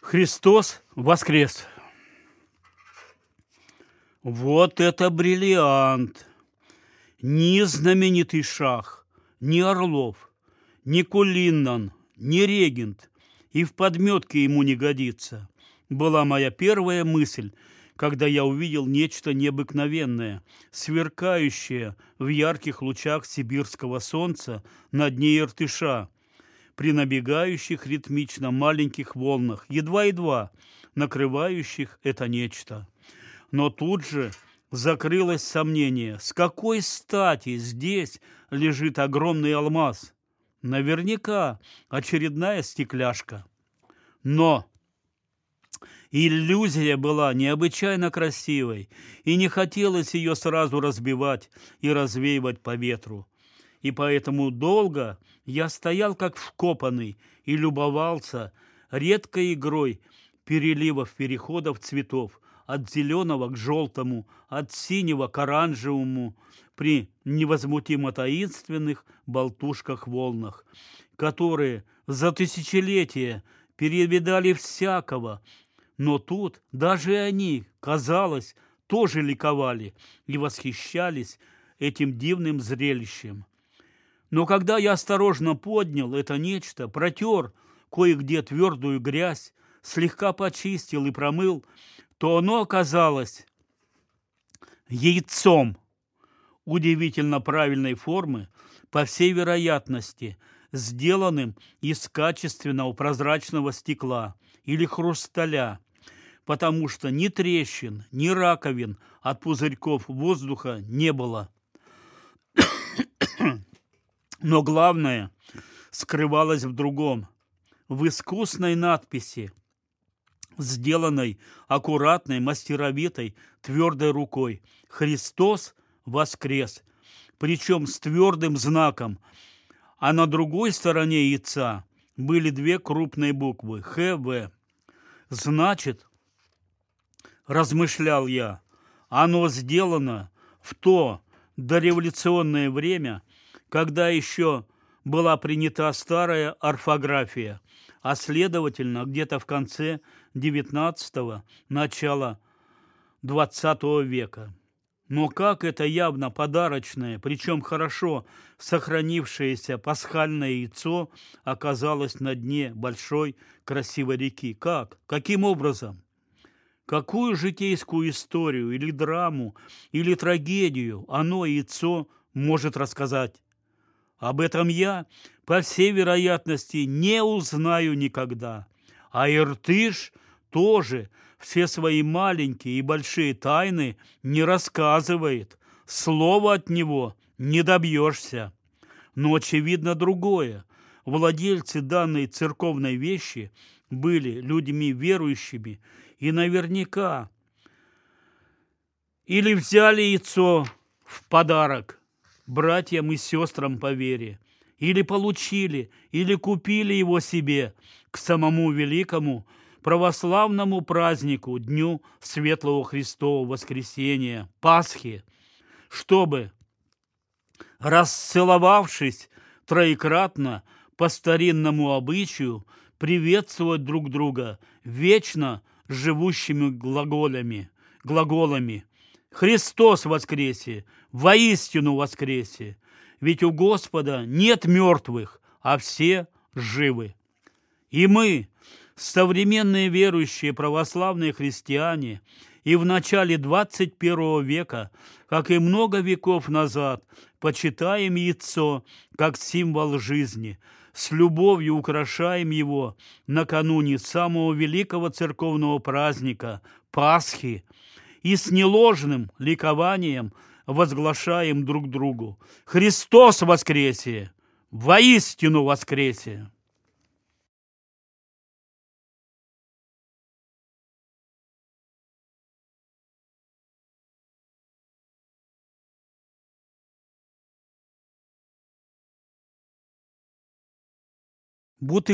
Христос воскрес! Вот это бриллиант! Ни знаменитый шах, ни Орлов, ни Кулиннан, ни Регент и в подметке ему не годится. Была моя первая мысль, когда я увидел нечто необыкновенное, сверкающее в ярких лучах сибирского солнца на дне Иртыша, при набегающих ритмично маленьких волнах, едва-едва накрывающих это нечто. Но тут же закрылось сомнение, с какой стати здесь лежит огромный алмаз. Наверняка очередная стекляшка. Но иллюзия была необычайно красивой, и не хотелось ее сразу разбивать и развеивать по ветру и поэтому долго я стоял как вкопанный и любовался редкой игрой переливов переходов цветов от зеленого к желтому, от синего к оранжевому при невозмутимо таинственных болтушках-волнах, которые за тысячелетия перевидали всякого, но тут даже они, казалось, тоже ликовали и восхищались этим дивным зрелищем. Но когда я осторожно поднял это нечто, протер кое-где твердую грязь, слегка почистил и промыл, то оно оказалось яйцом удивительно правильной формы, по всей вероятности, сделанным из качественного прозрачного стекла или хрусталя, потому что ни трещин, ни раковин от пузырьков воздуха не было. Но главное скрывалось в другом, в искусной надписи, сделанной аккуратной, мастеровитой, твердой рукой. «Христос воскрес!» Причем с твердым знаком. А на другой стороне яйца были две крупные буквы «ХВ». Значит, размышлял я, оно сделано в то дореволюционное время – когда еще была принята старая орфография, а следовательно, где-то в конце XIX – начала XX века. Но как это явно подарочное, причем хорошо сохранившееся пасхальное яйцо оказалось на дне большой красивой реки? Как? Каким образом? Какую житейскую историю или драму, или трагедию оно, яйцо, может рассказать? Об этом я, по всей вероятности, не узнаю никогда. А Иртыш тоже все свои маленькие и большие тайны не рассказывает. Слова от него не добьешься. Но очевидно другое. Владельцы данной церковной вещи были людьми верующими и наверняка или взяли яйцо в подарок, братьям и сестрам по вере, или получили, или купили его себе к самому великому православному празднику, Дню Светлого Христового Воскресения, Пасхи, чтобы, расцеловавшись троекратно по старинному обычаю, приветствовать друг друга вечно живущими глаголями, глаголами Христос воскресе, воистину воскресе, ведь у Господа нет мертвых, а все живы. И мы, современные верующие православные христиане, и в начале 21 века, как и много веков назад, почитаем яйцо как символ жизни, с любовью украшаем его накануне самого великого церковного праздника – Пасхи – и с неложным ликованием возглашаем друг другу «Христос воскресе! Воистину воскресе!» Бутылка